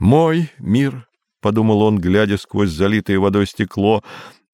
«Мой мир», — подумал он, глядя сквозь залитое водой стекло,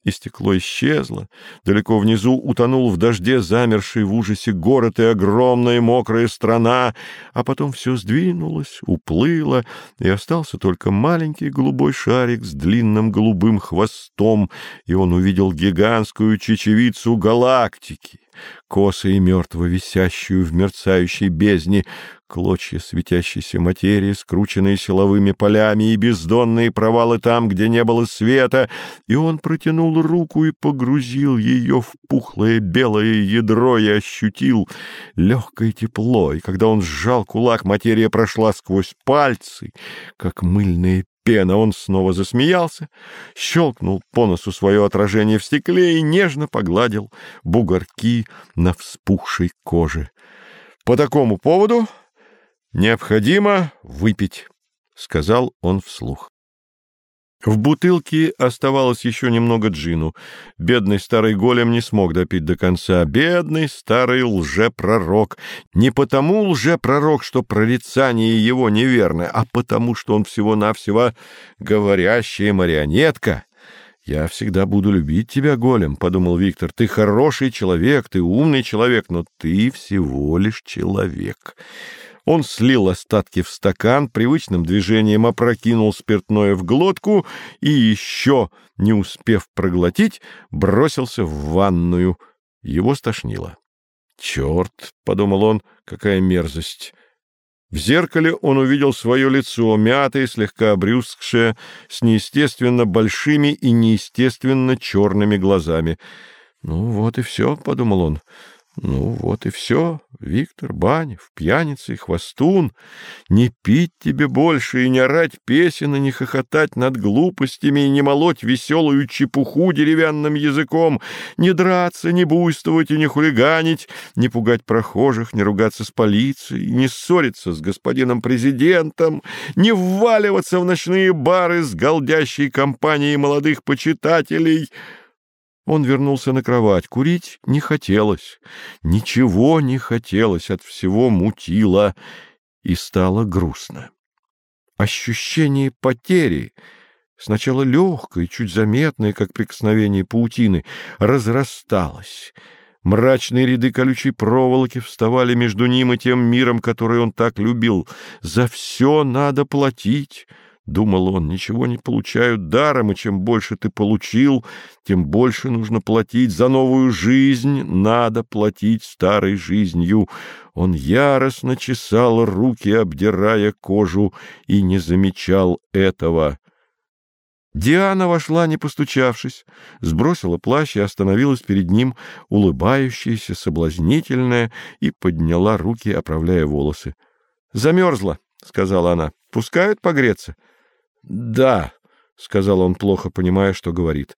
и стекло исчезло. Далеко внизу утонул в дожде замерший в ужасе город и огромная мокрая страна, а потом все сдвинулось, уплыло, и остался только маленький голубой шарик с длинным голубым хвостом, и он увидел гигантскую чечевицу галактики косо и мертво висящую в мерцающей бездне, клочья светящейся материи, скрученные силовыми полями и бездонные провалы там, где не было света, и он протянул руку и погрузил ее в пухлое белое ядро и ощутил легкое тепло, и когда он сжал кулак, материя прошла сквозь пальцы, как мыльная пена. Он снова засмеялся, щелкнул по носу свое отражение в стекле и нежно погладил бугорки на вспухшей коже. По такому поводу необходимо выпить, — сказал он вслух. В бутылке оставалось еще немного джину. Бедный старый голем не смог допить до конца. Бедный старый лжепророк. Не потому лжепророк, что прорицание его неверно, а потому, что он всего-навсего говорящая марионетка. «Я всегда буду любить тебя, голем», — подумал Виктор. «Ты хороший человек, ты умный человек, но ты всего лишь человек». Он слил остатки в стакан, привычным движением опрокинул спиртное в глотку и, еще не успев проглотить, бросился в ванную. Его стошнило. «Черт!» — подумал он, — «какая мерзость!» В зеркале он увидел свое лицо, мятое, слегка обрюзгшее, с неестественно большими и неестественно черными глазами. «Ну вот и все», — подумал он, — ну вот и все, Виктор Банев, пьяница и хвостун. Не пить тебе больше и не орать песен, и не хохотать над глупостями, и не молоть веселую чепуху деревянным языком, не драться, не буйствовать и не хулиганить, не пугать прохожих, не ругаться с полицией, не ссориться с господином президентом, не вваливаться в ночные бары с голдящей компанией молодых почитателей — он вернулся на кровать. Курить не хотелось. Ничего не хотелось, от всего мутило. И стало грустно. Ощущение потери, сначала легкое, чуть заметное, как прикосновение паутины, разрасталось. Мрачные ряды колючей проволоки вставали между ним и тем миром, который он так любил. За все надо платить. Думал он, ничего не получают даром, и чем больше ты получил, тем больше нужно платить за новую жизнь, надо платить старой жизнью. Он яростно чесал руки, обдирая кожу, и не замечал этого. Диана вошла, не постучавшись, сбросила плащ и остановилась перед ним, улыбающаяся, соблазнительная, и подняла руки, оправляя волосы. — Замерзла, — сказала она. — Пускают погреться? — «Да», — сказал он, плохо понимая, что говорит.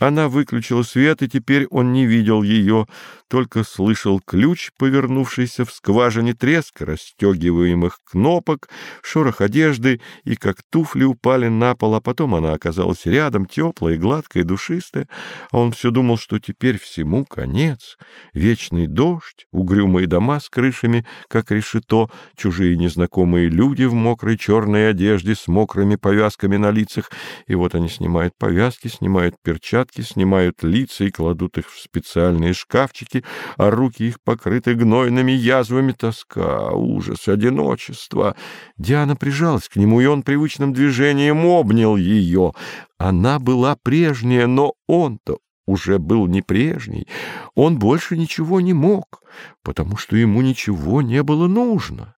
Она выключила свет, и теперь он не видел ее, только слышал ключ, повернувшийся в скважине треск расстегиваемых кнопок, шорох одежды, и как туфли упали на пол, а потом она оказалась рядом, теплая, гладкая, душистая, а он все думал, что теперь всему конец. Вечный дождь, угрюмые дома с крышами, как решето, чужие незнакомые люди в мокрой черной одежде с мокрыми повязками на лицах, и вот они снимают повязки, снимают перчатки, перчатки, снимают лица и кладут их в специальные шкафчики, а руки их покрыты гнойными язвами. Тоска, ужас, одиночество. Диана прижалась к нему, и он привычным движением обнял ее. Она была прежняя, но он-то уже был не прежний. Он больше ничего не мог, потому что ему ничего не было нужно.